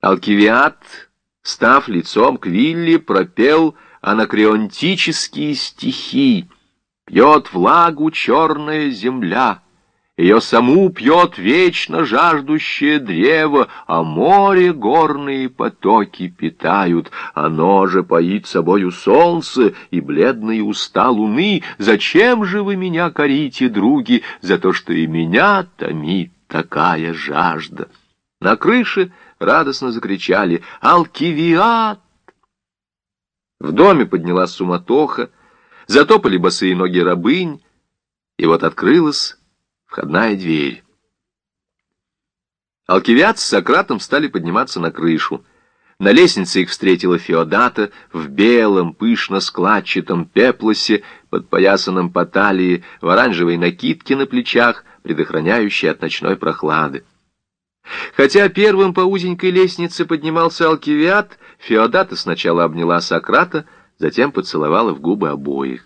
Алкивиад, став лицом к Вилли, пропел анакреонтические стихи. Пьет влагу черная земля, ее саму пьет вечно жаждущее древо, а море горные потоки питают. Оно же поит собою солнце и бледные уста луны. Зачем же вы меня корите, други, за то, что и меня томит такая жажда? На крыше радостно закричали «Алкивиат!». В доме поднялась суматоха, затопали босые ноги рабынь, и вот открылась входная дверь. Алкивиат с Сократом стали подниматься на крышу. На лестнице их встретила Феодата в белом, пышно-складчатом пеплосе, подпоясанном по талии, в оранжевой накидке на плечах, предохраняющей от ночной прохлады. Хотя первым по узенькой лестнице поднимался Алкивиад, Феодата сначала обняла Сократа, затем поцеловала в губы обоих.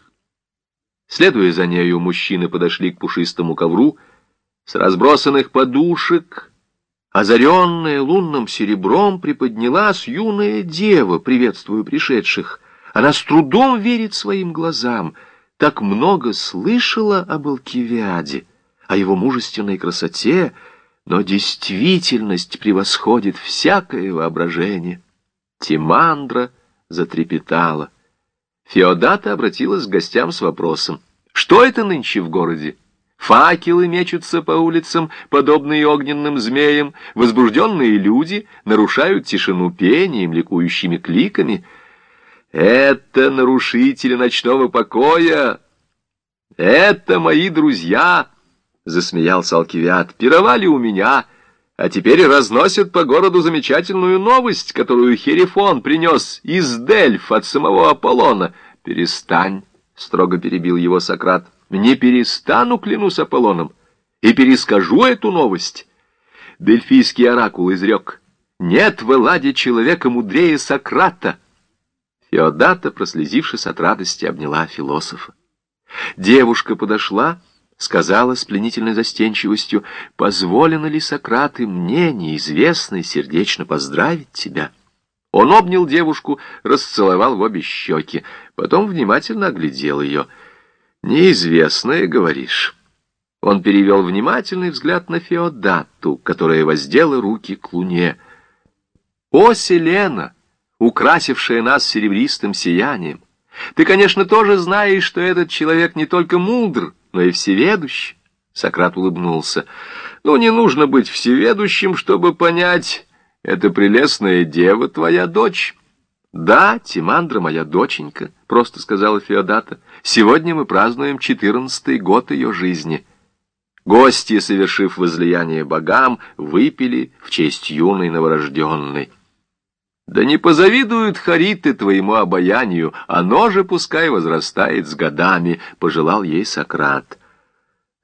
Следуя за нею, мужчины подошли к пушистому ковру. С разбросанных подушек, озаренная лунным серебром, приподнялась юная дева, приветствуя пришедших. Она с трудом верит своим глазам. Так много слышала об Алкивиаде, о его мужественной красоте, но действительность превосходит всякое воображение. Тимандра затрепетала. Феодата обратилась к гостям с вопросом. «Что это нынче в городе? Факелы мечутся по улицам, подобные огненным змеям, возбужденные люди нарушают тишину пением, ликующими кликами. Это нарушители ночного покоя! Это мои друзья!» — засмеялся Алкивиад. «Пировали у меня!» А теперь разносят по городу замечательную новость, которую Херифон принес из Дельф от самого Аполлона. «Перестань», — строго перебил его Сократ, — «не перестану, клянусь Аполлоном, и перескажу эту новость». Дельфийский оракул изрек, «Нет в Элладе человека мудрее Сократа». Феодата, прослезившись от радости, обняла философа. Девушка подошла сказала с пленительной застенчивостью, «Позволено ли, Сократ, и мне, неизвестной, сердечно поздравить тебя?» Он обнял девушку, расцеловал в обе щеки, потом внимательно оглядел ее. «Неизвестное, говоришь?» Он перевел внимательный взгляд на Феодату, которая воздела руки к луне. «О, Селена, украсившая нас серебристым сиянием! Ты, конечно, тоже знаешь, что этот человек не только мудр, но и всеведущ. Сократ улыбнулся. Ну, не нужно быть всеведущим, чтобы понять, это прелестная дева твоя дочь. Да, Тимандра моя доченька, просто сказала Феодата. Сегодня мы празднуем четырнадцатый год ее жизни. Гости, совершив возлияние богам, выпили в честь юной новорожденной. Да не позавидуют хариты твоему обаянию, оно же пускай возрастает с годами, — пожелал ей Сократ.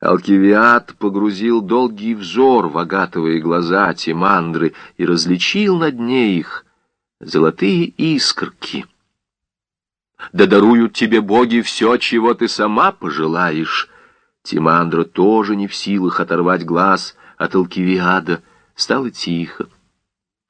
Алкивиад погрузил долгий взор в агатовые глаза Тимандры и различил на дне их золотые искорки. «Да даруют тебе боги все, чего ты сама пожелаешь!» Тимандра тоже не в силах оторвать глаз от Алкивиада. Стало тихо.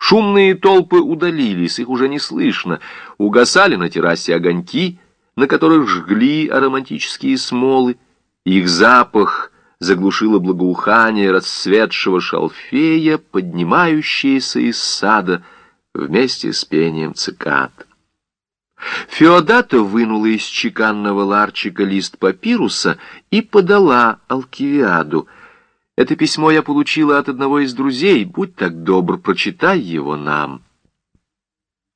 Шумные толпы удалились, их уже не слышно. Угасали на террасе огоньки, на которых жгли ароматические смолы. Их запах заглушило благоухание расцветшего шалфея, поднимающееся из сада вместе с пением цикад. Феодата вынула из чеканного ларчика лист папируса и подала Алкивиаду — это письмо я получила от одного из друзей. Будь так добр, прочитай его нам.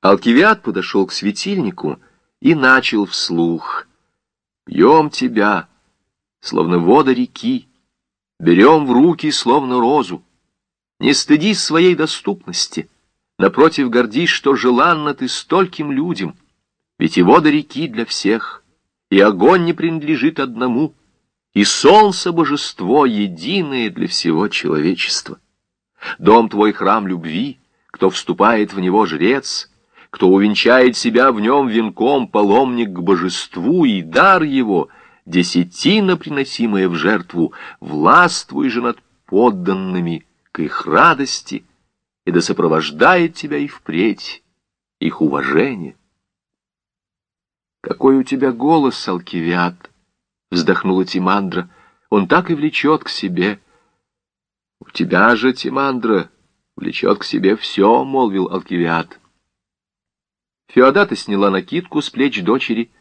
Алкивиад подошел к светильнику и начал вслух. Пьем тебя, словно вода реки, берем в руки, словно розу. Не стыдись своей доступности, напротив гордись, что желанна ты стольким людям, ведь и вода реки для всех, и огонь не принадлежит одному — и солнце божество единое для всего человечества. Дом твой храм любви, кто вступает в него жрец, кто увенчает себя в нем венком паломник к божеству и дар его, десятина, приносимая в жертву, властвуй же над подданными к их радости и да сопровождает тебя и впредь их уважение. «Какой у тебя голос, Алкивиад!» — вздохнула Тимандра. «Он так и влечет к себе». «У тебя же, Тимандра, влечет к себе все», — молвил Алкивиад. Феодата сняла накидку с плеч дочери.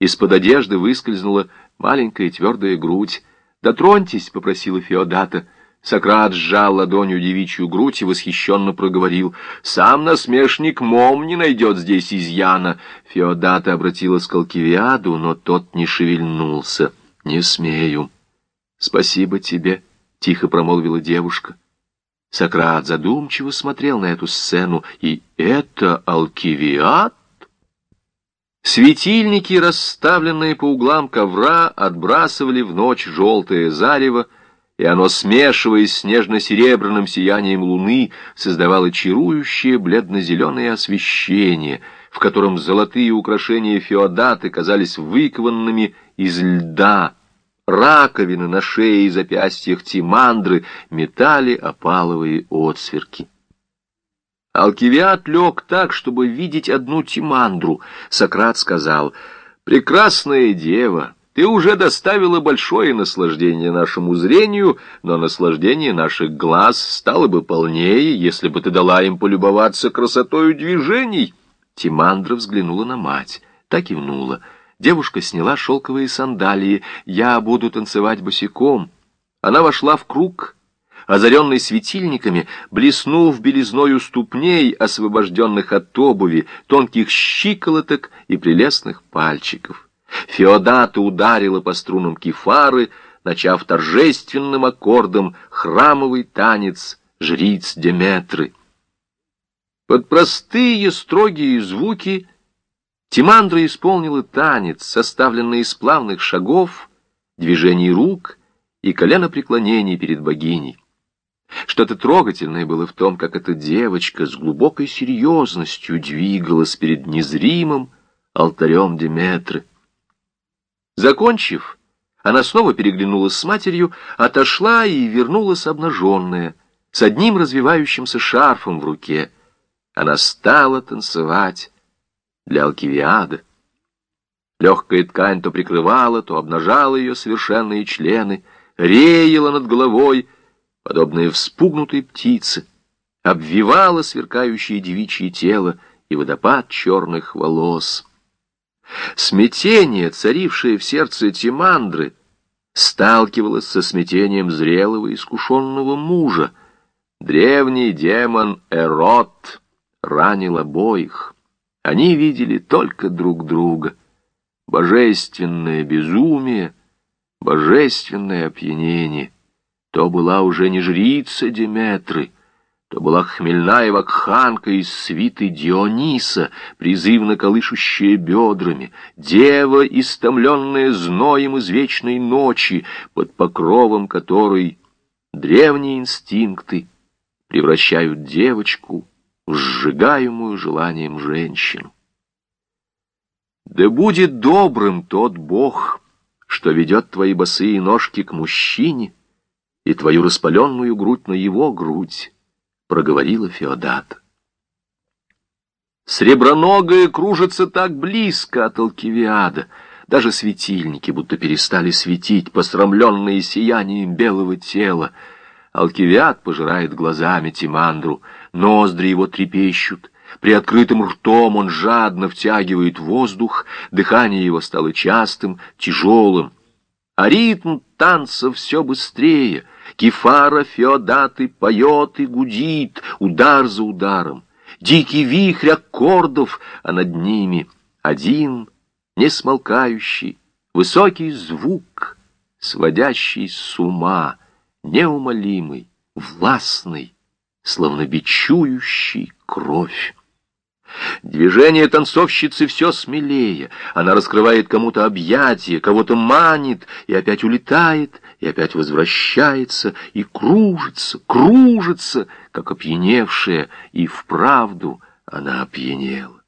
Из-под одежды выскользнула маленькая твердая грудь. «Дотроньтесь», — попросила Феодата. Сократ сжал ладонью девичью грудь и восхищенно проговорил. «Сам насмешник Мом не найдет здесь изъяна». Феодата обратилась к Алкивиаду, но тот не шевельнулся. «Не смею». «Спасибо тебе», — тихо промолвила девушка. Сократ задумчиво смотрел на эту сцену. «И это Алкивиад?» Светильники, расставленные по углам ковра, отбрасывали в ночь желтое зарево, и оно, смешиваясь с нежно-серебряным сиянием луны, создавало чарующее бледно-зеленое освещение, в котором золотые украшения феодаты казались выкованными из льда. Раковины на шее и запястьях Тимандры метали опаловые отсверки. Алкивиад лег так, чтобы видеть одну Тимандру. Сократ сказал, «Прекрасная дева!» Ты уже доставила большое наслаждение нашему зрению, но наслаждение наших глаз стало бы полнее, если бы ты дала им полюбоваться красотою движений. Тимандра взглянула на мать, так и внула. Девушка сняла шелковые сандалии. «Я буду танцевать босиком». Она вошла в круг, озаренный светильниками, блеснув белизною ступней, освобожденных от обуви, тонких щиколоток и прелестных пальчиков. Феодата ударила по струнам кефары, начав торжественным аккордом храмовый танец жриц Деметры. Под простые строгие звуки Тимандра исполнила танец, составленный из плавных шагов, движений рук и коленопреклонений перед богиней. Что-то трогательное было в том, как эта девочка с глубокой серьезностью двигалась перед незримым алтарем Деметры. Закончив, она снова переглянулась с матерью, отошла и вернулась обнаженная, с одним развивающимся шарфом в руке. Она стала танцевать для Алкивиада. Легкая ткань то прикрывала, то обнажала ее совершенные члены, реяла над головой, подобная вспугнутой птице, обвивала сверкающее девичье тело и водопад черных волос. Смятение, царившее в сердце Тимандры, сталкивалось со смятением зрелого искушенного мужа. Древний демон Эрот ранил обоих. Они видели только друг друга. Божественное безумие, божественное опьянение. То была уже не жрица Деметры, то была хмельная вакханка из свиты Диониса, призывно колышущая бедрами, дева, истомленная зноем извечной ночи, под покровом которой древние инстинкты превращают девочку в сжигаемую желанием женщину. Да будет добрым тот Бог, что ведет твои босые ножки к мужчине и твою распаленную грудь на его грудь, проговорила Феодата. Среброногая кружится так близко от Алкивиада, даже светильники будто перестали светить, посрамленные сиянием белого тела. Алкивиад пожирает глазами Тимандру, ноздри его трепещут, при открытым ртом он жадно втягивает воздух, дыхание его стало частым, тяжелым, а ритм танца все быстрее — Кефара Феодаты поет и гудит, удар за ударом. Дикий вихрь аккордов, а над ними один, несмолкающий, высокий звук, сводящий с ума, неумолимый, властный, словно бичующий кровь. Движение танцовщицы все смелее. Она раскрывает кому-то объятия, кого-то манит, и опять улетает, и опять возвращается, и кружится, кружится, как опьяневшая, и вправду она опьянела.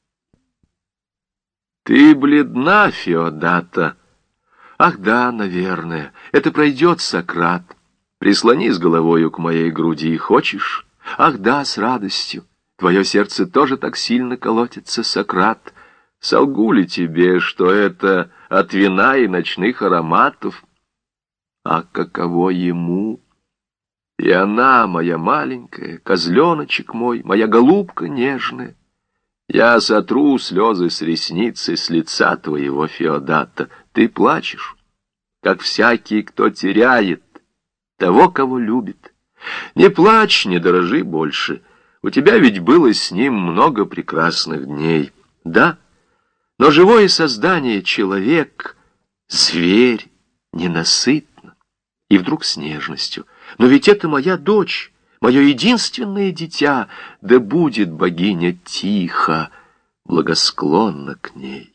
«Ты бледна, Феодата!» «Ах да, наверное, это пройдет, Сократ. Прислони с головою к моей груди, хочешь?» Ах да, с радостью. Твое сердце тоже так сильно колотится, Сократ. Солгу ли тебе, что это от вина и ночных ароматов? А каково ему? И она, моя маленькая, козленочек мой, моя голубка нежная. Я сотру слезы с ресницы с лица твоего Феодата. Ты плачешь, как всякий, кто теряет того, кого любит. Не плачь, не дорожи больше. У тебя ведь было с ним много прекрасных дней. Да, но живое создание, человек, зверь, ненасытно. И вдруг с нежностью. Но ведь это моя дочь, мое единственное дитя, да будет богиня тихо, благосклонна к ней.